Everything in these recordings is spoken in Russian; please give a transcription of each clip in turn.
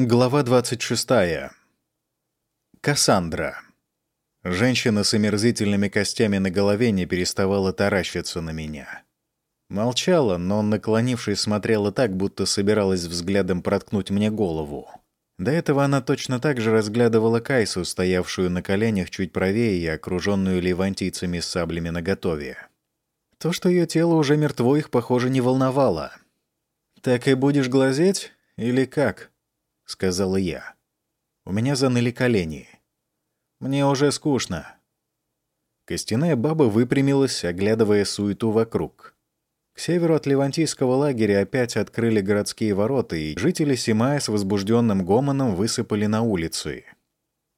Глава 26. Кассандра. Женщина с омерзительными костями на голове не переставала таращиться на меня. Молчала, но, наклонившись, смотрела так, будто собиралась взглядом проткнуть мне голову. До этого она точно так же разглядывала Кайсу, стоявшую на коленях чуть правее и окруженную левантийцами с саблями наготове. То, что ее тело уже мертво, их, похоже, не волновало. «Так и будешь глазеть? Или как?» — сказала я. У меня заныли колени. Мне уже скучно. Костяная баба выпрямилась, оглядывая суету вокруг. К северу от Левантийского лагеря опять открыли городские ворота, и жители Симая с возбужденным гомоном высыпали на улицы.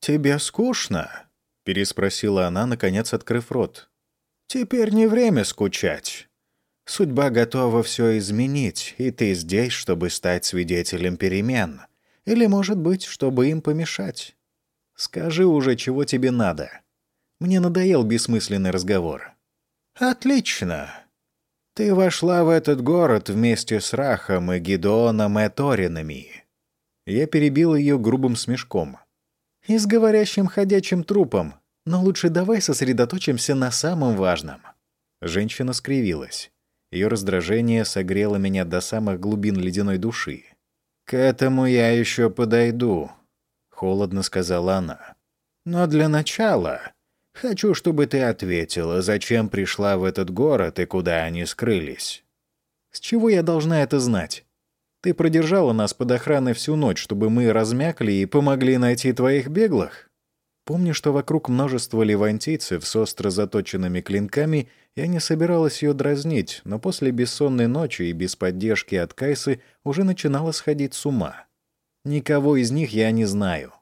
«Тебе скучно?» — переспросила она, наконец открыв рот. «Теперь не время скучать. Судьба готова все изменить, и ты здесь, чтобы стать свидетелем перемен. Или, может быть, чтобы им помешать. Скажи уже, чего тебе надо. Мне надоел бессмысленный разговор. Отлично. Ты вошла в этот город вместе с Рахом и Гидоном и Торинами. Я перебил ее грубым смешком. И с говорящим ходячим трупом. Но лучше давай сосредоточимся на самом важном. Женщина скривилась. Ее раздражение согрело меня до самых глубин ледяной души. «К этому я еще подойду», — холодно сказала она. «Но для начала хочу, чтобы ты ответила, зачем пришла в этот город и куда они скрылись». «С чего я должна это знать? Ты продержала нас под охраной всю ночь, чтобы мы размякли и помогли найти твоих беглых?» Помню, что вокруг множество левантийцев с остро заточенными клинками я не собиралась ее дразнить, но после бессонной ночи и без поддержки от Кайсы уже начинала сходить с ума. Никого из них я не знаю.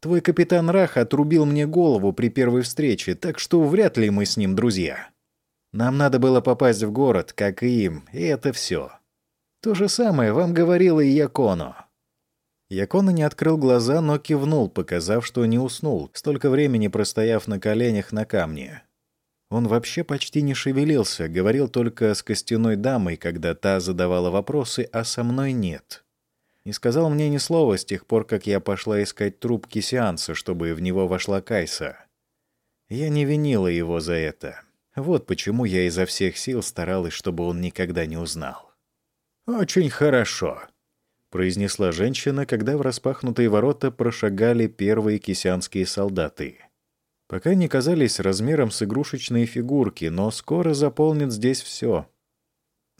Твой капитан Рах отрубил мне голову при первой встрече, так что вряд ли мы с ним друзья. Нам надо было попасть в город, как и им, и это все. То же самое вам говорила и Яконо. Якона не открыл глаза, но кивнул, показав, что не уснул, столько времени простояв на коленях на камне. Он вообще почти не шевелился, говорил только с костяной дамой, когда та задавала вопросы, а со мной нет. Не сказал мне ни слова с тех пор, как я пошла искать труп Кисианца, чтобы в него вошла Кайса. Я не винила его за это. Вот почему я изо всех сил старалась, чтобы он никогда не узнал. «Очень хорошо», — произнесла женщина, когда в распахнутые ворота прошагали первые кисянские солдаты. Пока не казались размером с игрушечные фигурки, но скоро заполнит здесь все.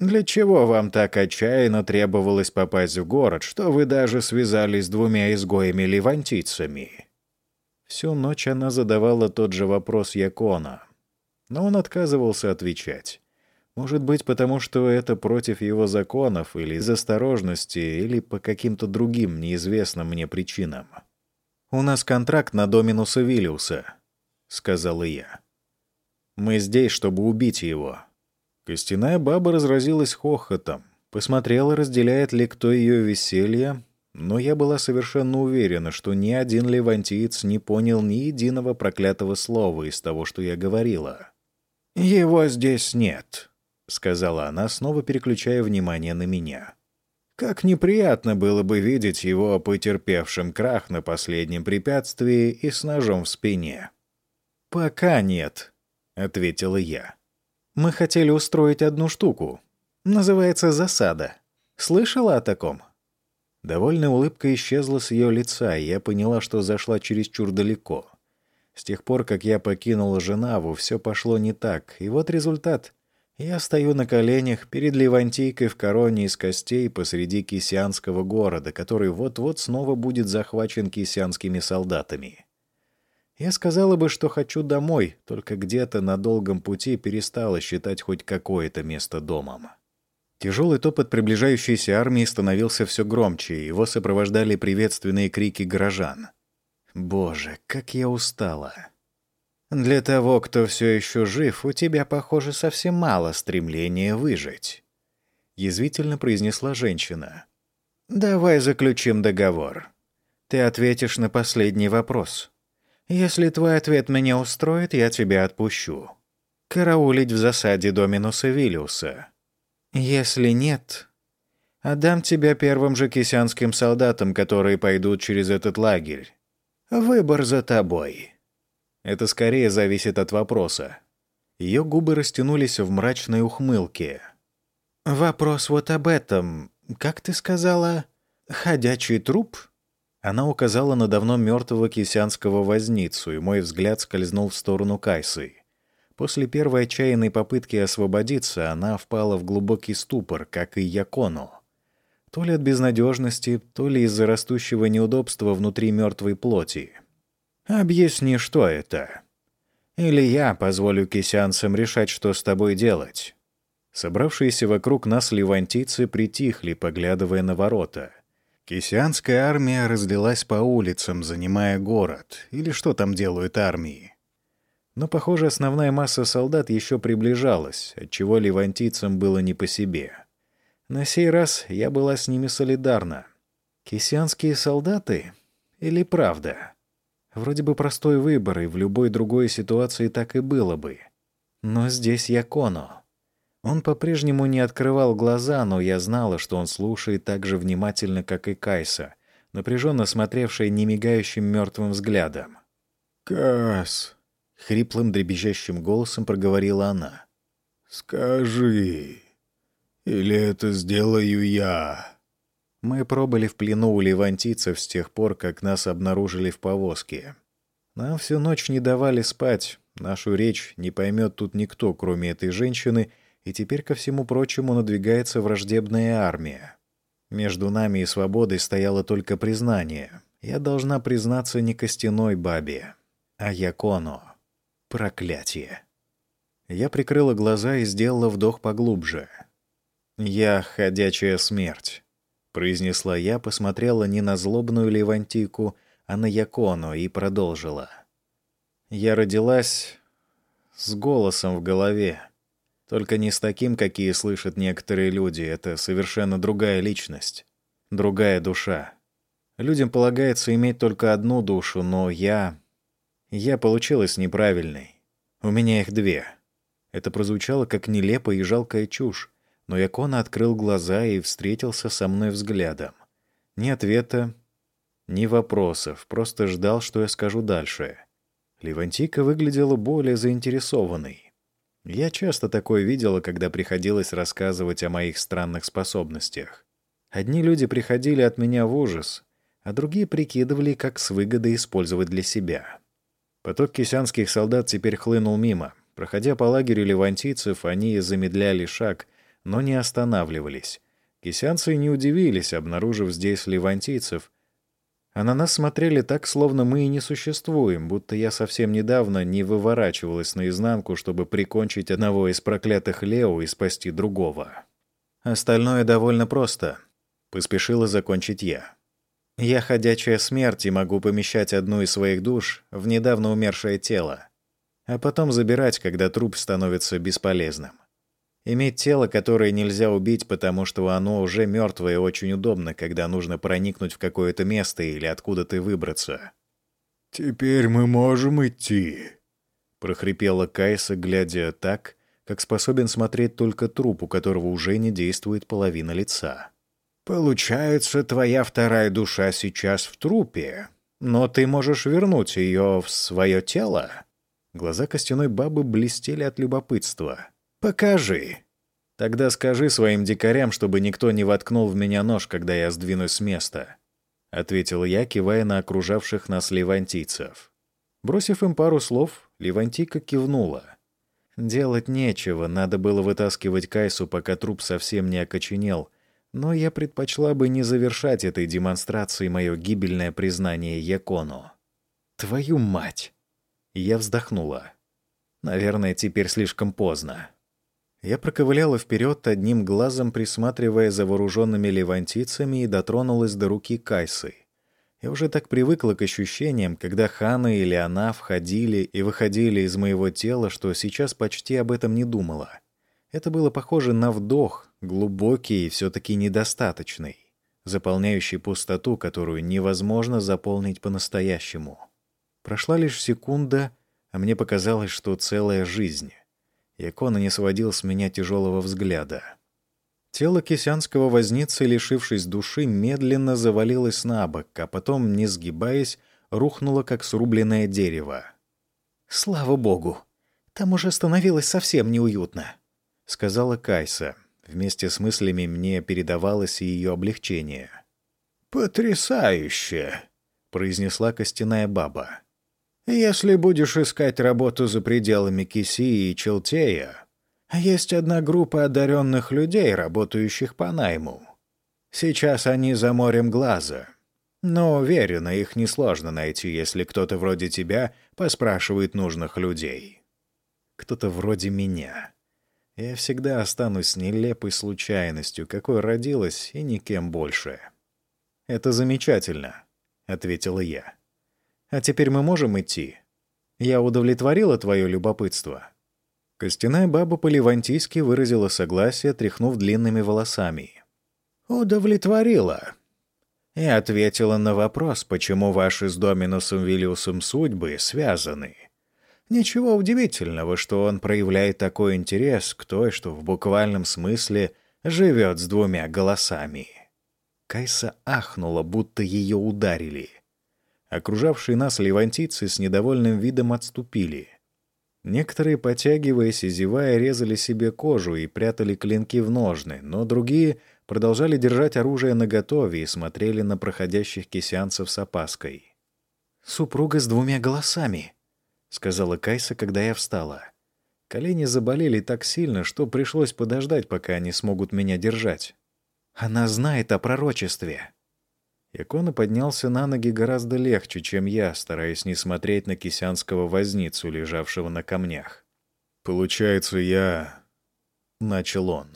«Для чего вам так отчаянно требовалось попасть в город, что вы даже связались с двумя изгоями-левантийцами?» Всю ночь она задавала тот же вопрос Якона, но он отказывался отвечать. Может быть, потому что это против его законов, или из осторожности, или по каким-то другим неизвестным мне причинам. «У нас контракт на Доминуса Виллиуса», — сказала я. «Мы здесь, чтобы убить его». Костяная баба разразилась хохотом, посмотрела, разделяет ли кто ее веселье, но я была совершенно уверена, что ни один левантиец не понял ни единого проклятого слова из того, что я говорила. «Его здесь нет», — сказала она, снова переключая внимание на меня. «Как неприятно было бы видеть его потерпевшим крах на последнем препятствии и с ножом в спине». «Пока нет», — ответила я. «Мы хотели устроить одну штуку. Называется «Засада». Слышала о таком?» Довольная улыбка исчезла с ее лица, и я поняла, что зашла чересчур далеко. С тех пор, как я покинула Женаву, все пошло не так, и вот результат. Я стою на коленях перед Левантийкой в короне из костей посреди кисянского города, который вот-вот снова будет захвачен кисянскими солдатами. Я сказала бы, что хочу домой, только где-то на долгом пути перестала считать хоть какое-то место домом. Тяжелый топот приближающейся армии становился все громче, его сопровождали приветственные крики горожан. «Боже, как я устала!» «Для того, кто все еще жив, у тебя, похоже, совсем мало стремления выжить», — язвительно произнесла женщина. «Давай заключим договор. Ты ответишь на последний вопрос». Если твой ответ меня устроит, я тебя отпущу. Караулить в засаде Доминуса Виллиуса. Если нет, Отдам тебя первым же кисянским солдатам, которые пойдут через этот лагерь. Выбор за тобой. Это скорее зависит от вопроса. Ее губы растянулись в мрачной ухмылке. «Вопрос вот об этом. Как ты сказала? Ходячий труп?» Она указала на давно мертвого кисянского возницу, и мой взгляд скользнул в сторону Кайсы. После первой отчаянной попытки освободиться она впала в глубокий ступор, как и Якону. То ли от безнадежности, то ли из-за растущего неудобства внутри мертвой плоти. «Объясни, что это?» «Или я позволю кисянцам решать, что с тобой делать?» Собравшиеся вокруг нас левантийцы притихли, поглядывая на ворота — Кисянская армия разлилась по улицам, занимая город. Или что там делают армии? Но, похоже, основная масса солдат еще приближалась, отчего левантийцам было не по себе. На сей раз я была с ними солидарна. Кисянские солдаты? Или правда? Вроде бы простой выбор, и в любой другой ситуации так и было бы. Но здесь я Коно. Он по-прежнему не открывал глаза, но я знала, что он слушает так же внимательно, как и Кайса, напряженно смотревшая немигающим мертвым взглядом. «Кас!» — хриплым дребезжащим голосом проговорила она. «Скажи, или это сделаю я?» Мы пробыли в плену у левантийцев с тех пор, как нас обнаружили в повозке. Нам всю ночь не давали спать, нашу речь не поймет тут никто, кроме этой женщины — и теперь ко всему прочему надвигается враждебная армия. Между нами и свободой стояло только признание. Я должна признаться не костяной бабе, а Яконо. Проклятие. Я прикрыла глаза и сделала вдох поглубже. «Я ходячая смерть», — произнесла я, посмотрела не на злобную Левантийку, а на Яконо и продолжила. «Я родилась с голосом в голове. Только не с таким, какие слышат некоторые люди. Это совершенно другая личность. Другая душа. Людям полагается иметь только одну душу, но я... Я получилась неправильной. У меня их две. Это прозвучало как нелепая и жалкая чушь, но Якона открыл глаза и встретился со мной взглядом. Ни ответа, ни вопросов, просто ждал, что я скажу дальше. Левантика выглядела более заинтересованной. Я часто такое видела, когда приходилось рассказывать о моих странных способностях. Одни люди приходили от меня в ужас, а другие прикидывали, как с выгодой использовать для себя. Поток кисянских солдат теперь хлынул мимо. Проходя по лагерю левантийцев, они замедляли шаг, но не останавливались. Кисянцы не удивились, обнаружив здесь левантийцев, а на нас смотрели так, словно мы и не существуем, будто я совсем недавно не выворачивалась наизнанку, чтобы прикончить одного из проклятых Лео и спасти другого. Остальное довольно просто. Поспешила закончить я. Я ходячая смерть и могу помещать одну из своих душ в недавно умершее тело, а потом забирать, когда труп становится бесполезным. Иметь тело, которое нельзя убить, потому что оно уже мертвое, очень удобно, когда нужно проникнуть в какое-то место или откуда-то выбраться. «Теперь мы можем идти», — прохрипела Кайса, глядя так, как способен смотреть только труп, у которого уже не действует половина лица. «Получается, твоя вторая душа сейчас в трупе, но ты можешь вернуть ее в свое тело?» Глаза костяной бабы блестели от любопытства. «Покажи. Тогда скажи своим дикарям, чтобы никто не воткнул в меня нож, когда я сдвинусь с места», — ответил я, кивая на окружавших нас левантийцев. Бросив им пару слов, Левантийка кивнула. Делать нечего, надо было вытаскивать Кайсу, пока труп совсем не окоченел, но я предпочла бы не завершать этой демонстрацией мое гибельное признание Якону. «Твою мать!» Я вздохнула. «Наверное, теперь слишком поздно». Я проковыляла вперед, одним глазом присматривая за вооруженными левантийцами и дотронулась до руки Кайсы. Я уже так привыкла к ощущениям, когда Хана или она входили и выходили из моего тела, что сейчас почти об этом не думала. Это было похоже на вдох, глубокий и все-таки недостаточный, заполняющий пустоту, которую невозможно заполнить по-настоящему. Прошла лишь секунда, а мне показалось, что целая жизнь. Якона не сводил с меня тяжелого взгляда. Тело кисянского возницы, лишившись души, медленно завалилось на бок, а потом, не сгибаясь, рухнуло, как срубленное дерево. «Слава богу! Там уже становилось совсем неуютно», — сказала Кайса. Вместе с мыслями мне передавалось и ее облегчение. «Потрясающе!» — произнесла костяная баба. «Если будешь искать работу за пределами Кисии и Челтея, есть одна группа одаренных людей, работающих по найму. Сейчас они за морем глаза. Но уверена, их несложно найти, если кто-то вроде тебя поспрашивает нужных людей. Кто-то вроде меня. Я всегда останусь нелепой случайностью, какой родилась, и никем больше. «Это замечательно», — ответила я. «А теперь мы можем идти? Я удовлетворила твое любопытство?» Костяная баба по-левантийски выразила согласие, тряхнув длинными волосами. «Удовлетворила», и ответила на вопрос, почему ваши с Доминусом Виллиусом судьбы связаны. Ничего удивительного, что он проявляет такой интерес к той, что в буквальном смысле живет с двумя голосами. Кайса ахнула, будто ее ударили. Окружавшие нас левантийцы с недовольным видом отступили. Некоторые, потягиваясь и зевая, резали себе кожу и прятали клинки в ножны, но другие продолжали держать оружие наготове и смотрели на проходящих кисянцев с опаской. «Супруга с двумя голосами», — сказала Кайса, когда я встала. Колени заболели так сильно, что пришлось подождать, пока они смогут меня держать. «Она знает о пророчестве». Якона поднялся на ноги гораздо легче, чем я, стараясь не смотреть на кисянского возницу, лежавшего на камнях. «Получается, я...» — начал он.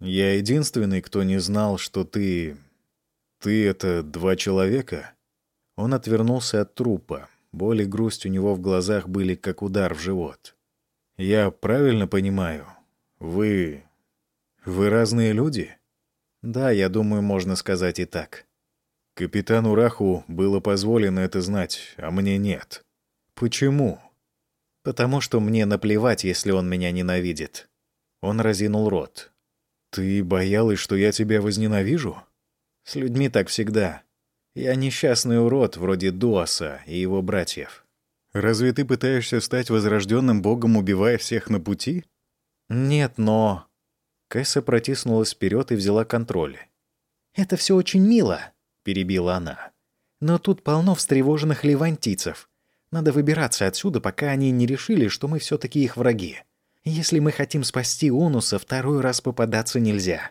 «Я единственный, кто не знал, что ты... Ты — это два человека?» Он отвернулся от трупа. Боль и грусть у него в глазах были как удар в живот. «Я правильно понимаю? Вы... Вы разные люди?» «Да, я думаю, можно сказать и так». Капитану Раху было позволено это знать, а мне нет. Почему? Потому что мне наплевать, если он меня ненавидит. Он разинул рот. Ты боялась, что я тебя возненавижу? С людьми так всегда. Я несчастный урод, вроде Дуаса и его братьев. Разве ты пытаешься стать возрожденным богом, убивая всех на пути? Нет, но... Кэсса протиснулась вперед и взяла контроль. «Это все очень мило», — перебила она. «Но тут полно встревоженных левантийцев. Надо выбираться отсюда, пока они не решили, что мы все-таки их враги. Если мы хотим спасти Онуса, второй раз попадаться нельзя».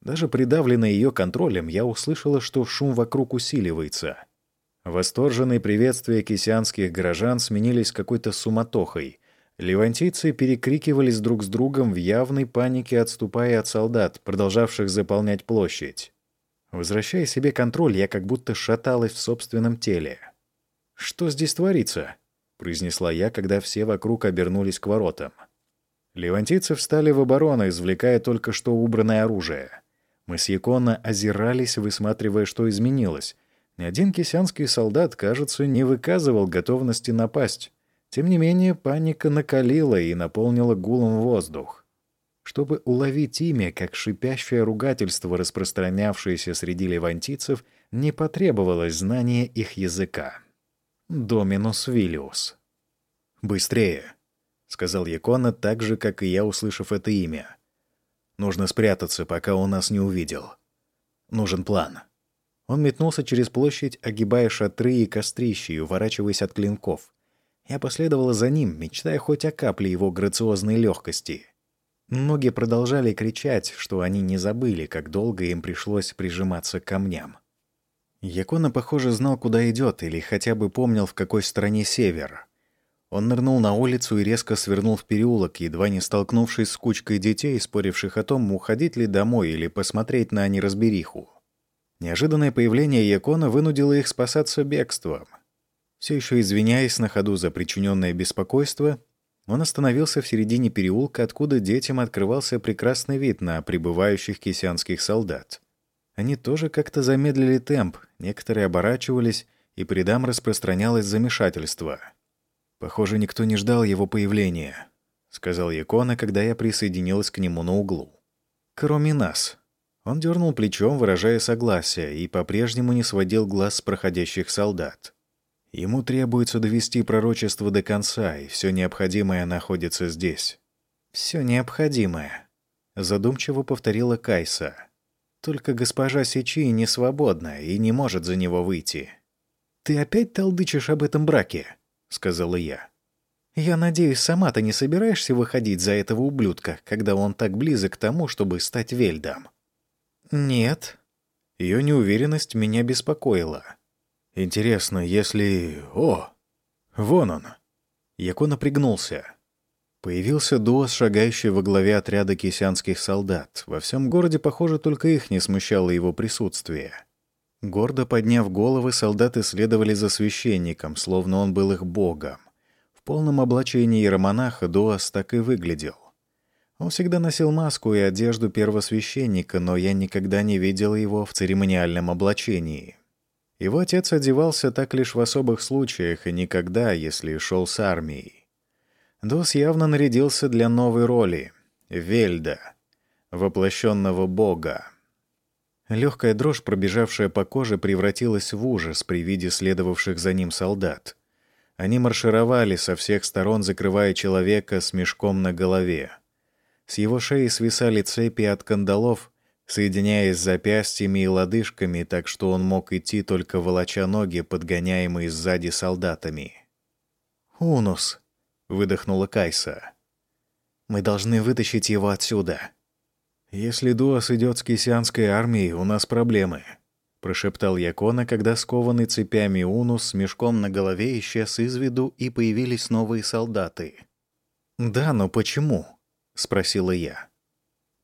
Даже придавленная ее контролем, я услышала, что шум вокруг усиливается. Восторженные приветствия кисянских горожан сменились какой-то суматохой. Левантийцы перекрикивались друг с другом в явной панике, отступая от солдат, продолжавших заполнять площадь. Возвращая себе контроль, я как будто шаталась в собственном теле. «Что здесь творится?» — произнесла я, когда все вокруг обернулись к воротам. Левантийцы встали в оборону, извлекая только что убранное оружие. Мы с Якона озирались, высматривая, что изменилось. Ни один кисянский солдат, кажется, не выказывал готовности напасть. Тем не менее, паника накалила и наполнила гулом воздух. Чтобы уловить имя, как шипящее ругательство, распространявшееся среди левантийцев, не потребовалось знания их языка. «Доминус Виллиус». «Быстрее», — сказал Якона так же, как и я, услышав это имя. «Нужно спрятаться, пока он нас не увидел. Нужен план». Он метнулся через площадь, огибая шатры и кострища уворачиваясь от клинков. Я последовала за ним, мечтая хоть о капле его грациозной легкости — Ноги продолжали кричать, что они не забыли, как долго им пришлось прижиматься к камням. Якона, похоже, знал, куда идет, или хотя бы помнил, в какой стороне север. Он нырнул на улицу и резко свернул в переулок, едва не столкнувшись с кучкой детей, споривших о том, уходить ли домой или посмотреть на неразбериху. Неожиданное появление Якона вынудило их спасаться бегством. Все еще извиняясь на ходу за причиненное беспокойство, он остановился в середине переулка, откуда детям открывался прекрасный вид на прибывающих кисянских солдат. Они тоже как-то замедлили темп, некоторые оборачивались, и по рядам распространялось замешательство. «Похоже, никто не ждал его появления», — сказал Якона, когда я присоединилась к нему на углу. Кроме нас. Он дернул плечом, выражая согласие, и по-прежнему не сводил глаз с проходящих солдат. Ему требуется довести пророчество до конца, и все необходимое находится здесь. Все необходимое, задумчиво повторила Кайса. Только госпожа Сичи не свободна и не может за него выйти. Ты опять толдычишь об этом браке, сказала я. Я надеюсь, сама ты не собираешься выходить за этого ублюдка, когда он так близок к тому, чтобы стать Вельдом. Нет. Ее неуверенность меня беспокоила. Интересно, если... О! Вон он! Яко напрягнулся. Появился Дуас, шагающий во главе отряда кисянских солдат. Во всем городе, похоже, только их не смущало его присутствие. Гордо подняв головы, солдаты следовали за священником, словно он был их богом. В полном облачении иеромонаха Дуас так и выглядел. Он всегда носил маску и одежду первосвященника, но я никогда не видел его в церемониальном облачении. Его отец одевался так лишь в особых случаях и никогда, если шел с армией. Дос явно нарядился для новой роли — Вельда, воплощенного бога. Легкая дрожь, пробежавшая по коже, превратилась в ужас при виде следовавших за ним солдат. Они маршировали со всех сторон, закрывая человека с мешком на голове. С его шеи свисали цепи от кандалов, соединяясь запястьями и лодыжками, так что он мог идти только волоча ноги, подгоняемые сзади солдатами. «Унус», — выдохнула Кайса. «Мы должны вытащить его отсюда». «Если Дуас идет с кисянской армией, у нас проблемы», — прошептал Якона, когда скованный цепями Унус с мешком на голове исчез из виду и появились новые солдаты. «Да, но почему?» — спросила я.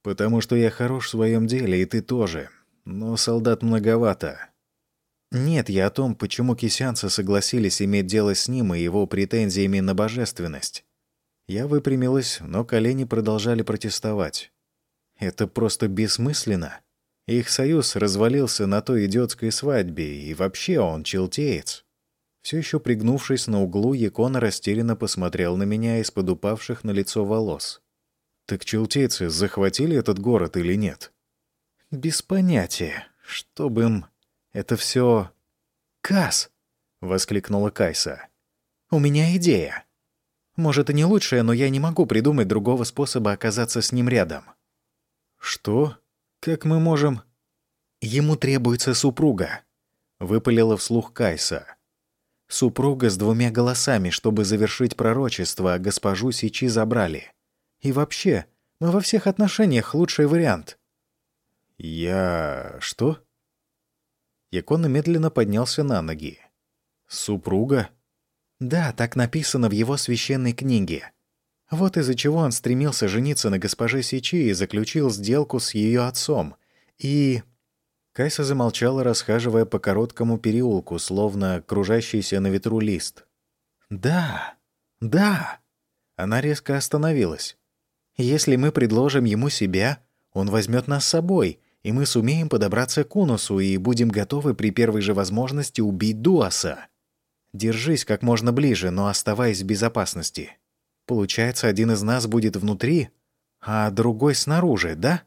«Потому что я хорош в своем деле, и ты тоже. Но солдат многовато». «Нет, я о том, почему кисянцы согласились иметь дело с ним и его претензиями на божественность». Я выпрямилась, но колени продолжали протестовать. «Это просто бессмысленно. Их союз развалился на той идиотской свадьбе, и вообще он челтеец». Все еще пригнувшись на углу, Якона растерянно посмотрел на меня из-под упавших на лицо волос. Так челтейцы захватили этот город или нет? Без понятия. Чтобы им... Это все... Кас! воскликнула Кайса. У меня идея. Может, и не лучшая, но я не могу придумать другого способа оказаться с ним рядом. Что? Как мы можем... Ему требуется супруга, выпалила вслух Кайса. Супруга с двумя голосами, чтобы завершить пророчество, а госпожу Сичи забрали. И вообще, мы во всех отношениях лучший вариант». «Я... что?» Якона медленно поднялся на ноги. «Супруга?» «Да, так написано в его священной книге. Вот из-за чего он стремился жениться на госпоже Сичи и заключил сделку с ее отцом. И...» Кайса замолчала, расхаживая по короткому переулку, словно кружащийся на ветру лист. «Да, да!» Она резко остановилась. Если мы предложим ему себя, он возьмет нас с собой, и мы сумеем подобраться к Унусу и будем готовы при первой же возможности убить Дуаса. Держись как можно ближе, но оставаясь в безопасности. Получается, один из нас будет внутри, а другой снаружи, да?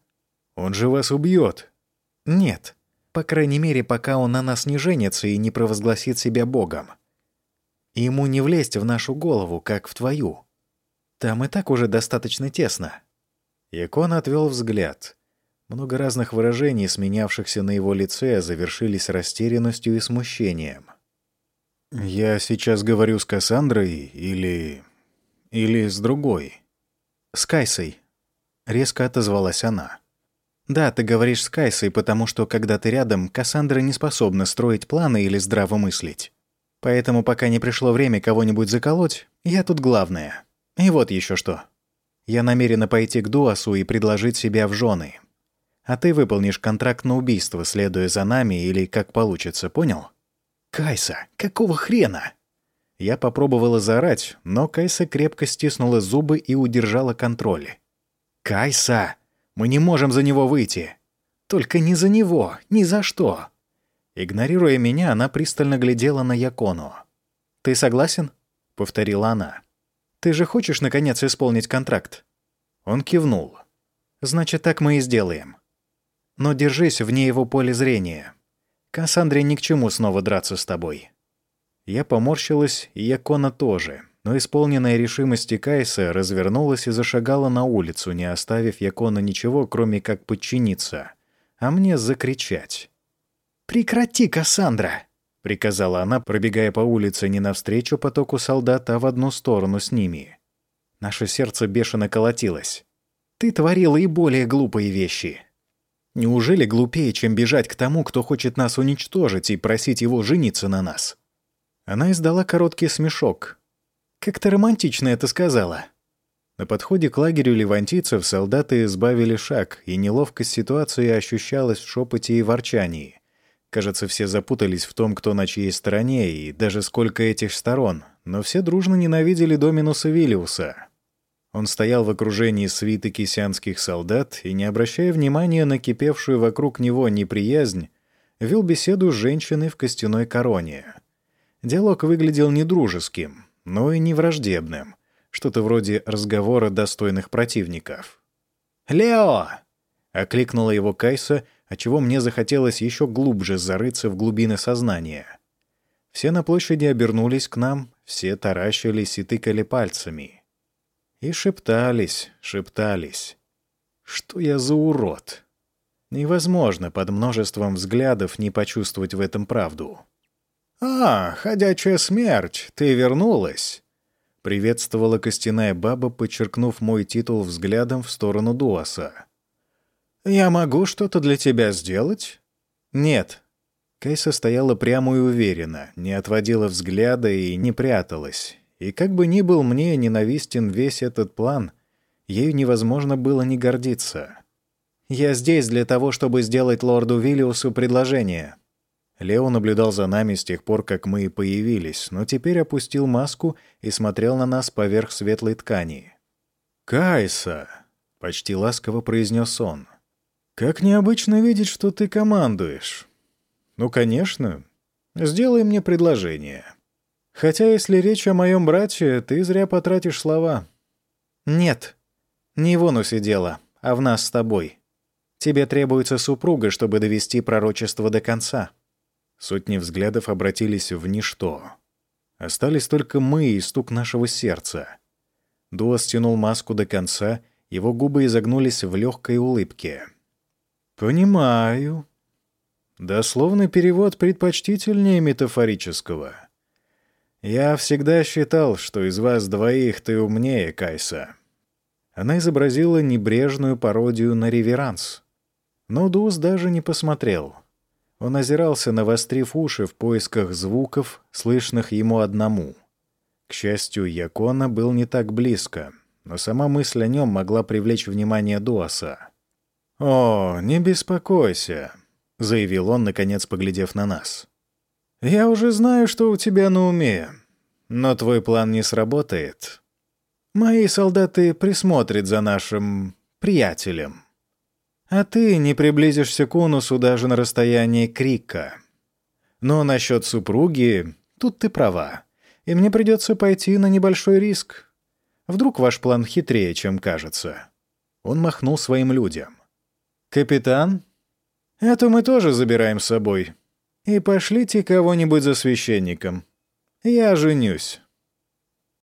Он же вас убьет. Нет. По крайней мере, пока он на нас не женится и не провозгласит себя богом. Ему не влезть в нашу голову, как в твою. Там и так уже достаточно тесно». Якон отвел взгляд. Много разных выражений, сменявшихся на его лице, завершились растерянностью и смущением. «Я сейчас говорю с Кассандрой или... или с другой?» «С Кайсой», — резко отозвалась она. «Да, ты говоришь с Кайсой, потому что, когда ты рядом, Кассандра не способна строить планы или здраво мыслить. Поэтому, пока не пришло время кого-нибудь заколоть, я тут главная». И вот еще что. Я намерена пойти к Дуасу и предложить себя в жены. А ты выполнишь контракт на убийство, следуя за нами или как получится, понял? Кайса, какого хрена? Я попробовала заорать, но Кайса крепко стиснула зубы и удержала контроль. «Кайса! Мы не можем за него выйти! Только не за него, ни за что!» Игнорируя меня, она пристально глядела на Якону. «Ты согласен?» — повторила она. Ты же хочешь, наконец, исполнить контракт?» Он кивнул. Значит, так мы и сделаем. Но держись вне его поля зрения. Кассандре ни к чему снова драться с тобой». Я поморщилась, и Якона тоже, но исполненная решимости Кайса развернулась и зашагала на улицу, не оставив Якона ничего, кроме как подчиниться, а мне закричать. «Прекрати, Кассандра!» — приказала она, пробегая по улице не навстречу потоку солдат, а в одну сторону с ними. Наше сердце бешено колотилось. «Ты творила и более глупые вещи. Неужели глупее, чем бежать к тому, кто хочет нас уничтожить, и просить его жениться на нас?» Она издала короткий смешок. «Как то романтично это сказала!» На подходе к лагерю левантийцев солдаты избавили шаг, и неловкость ситуации ощущалась в шепоте и ворчании. Кажется, все запутались в том, кто на чьей стороне, и даже сколько этих сторон, но все дружно ненавидели Доминуса Виллиуса. Он стоял в окружении свиты кисянских солдат и, не обращая внимания на кипевшую вокруг него неприязнь, вел беседу с женщиной в костяной короне. Диалог выглядел недружеским, но и не враждебным — что-то вроде разговора достойных противников. «Лео!» — окликнула его Кайса, отчего мне захотелось еще глубже зарыться в глубины сознания. Все на площади обернулись к нам, все таращились и тыкали пальцами. И шептались, шептались. Что я за урод? Невозможно под множеством взглядов не почувствовать в этом правду. «А, ходячая смерть, ты вернулась!» Приветствовала костяная баба, подчеркнув мой титул взглядом в сторону Дуаса. «Я могу что-то для тебя сделать?» «Нет». Кайса стояла прямо и уверенно, не отводила взгляда и не пряталась. И как бы ни был мне ненавистен весь этот план, ею невозможно было не гордиться. «Я здесь для того, чтобы сделать лорду Виллиусу предложение», Лео наблюдал за нами с тех пор, как мы появились, но теперь опустил маску и смотрел на нас поверх светлой ткани. «Кайса!» — почти ласково произнес он. «Как необычно видеть, что ты командуешь. Ну, конечно. Сделай мне предложение. Хотя, если речь о моем брате, ты зря потратишь слова». «Нет, не в Онусе дело, а в нас с тобой. Тебе требуется супруга, чтобы довести пророчество до конца». Сотни взглядов обратились в ничто. Остались только мы и стук нашего сердца. Дуа стянул маску до конца, его губы изогнулись в легкой улыбке. «Понимаю. Дословный перевод предпочтительнее метафорического. Я всегда считал, что из вас двоих ты умнее, Кайса». Она изобразила небрежную пародию на реверанс. Но Дус даже не посмотрел — он озирался, навострив уши в поисках звуков, слышных ему одному. К счастью, Якона был не так близко, но сама мысль о нем могла привлечь внимание Дуаса. «О, не беспокойся», — заявил он, наконец поглядев на нас. «Я уже знаю, что у тебя на уме, но твой план не сработает. Мои солдаты присмотрят за нашим приятелем». А ты не приблизишься к Унусу даже на расстоянии крика. Но насчет супруги, тут ты права. И мне придется пойти на небольшой риск. Вдруг ваш план хитрее, чем кажется. Он махнул своим людям. «Капитан, это мы тоже забираем с собой. И пошлите кого-нибудь за священником. Я женюсь».